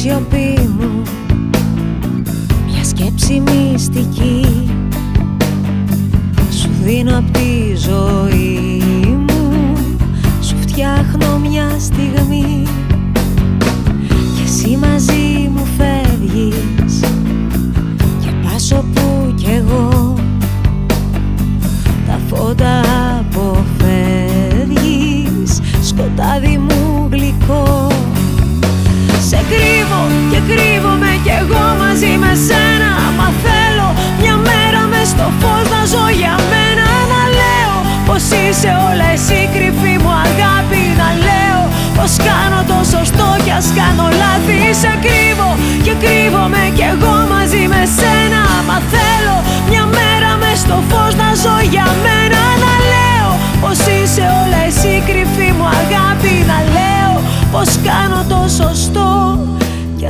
σιωπή μου. Μια σκέψη μυστική. Σου δίνω απ' τη ζωή.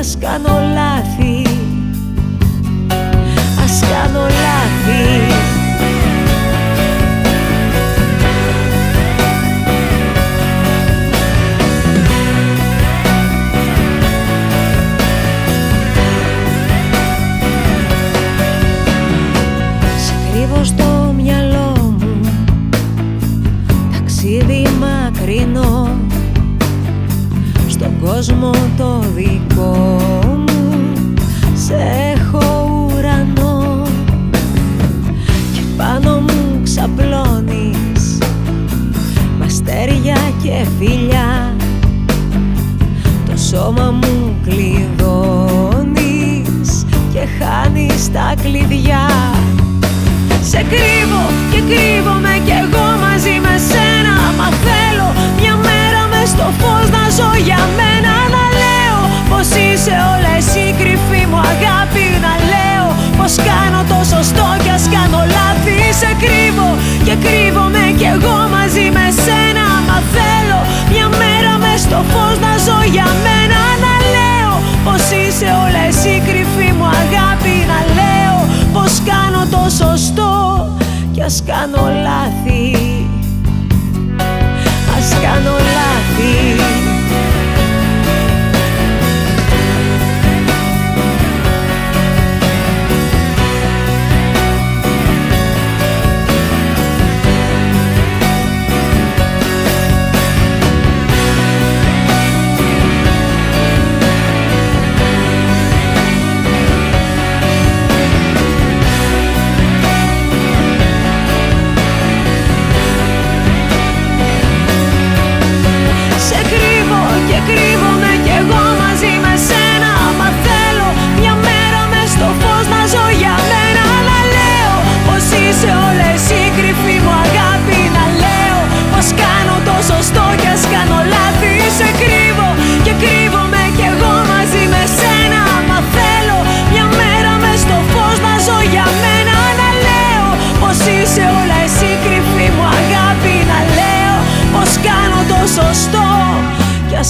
ας κάνω λάθη. Ας λάθη. Σε στο μυαλό μου. Ταξίδι μακρινό στον κόσμο το δικό μου. Σε έχω ουρανό και πάνω μου ξαπλώνεις με αστέρια και φιλιά. Το σώμα μου κλειδώνεις και χάνεις τα κλειδιά. Σε κρύβω κάνω λάθη. Ας κάνω λάθη.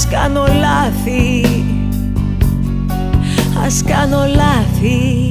Ας κάνω λάθη. Ας κάνω λάθη.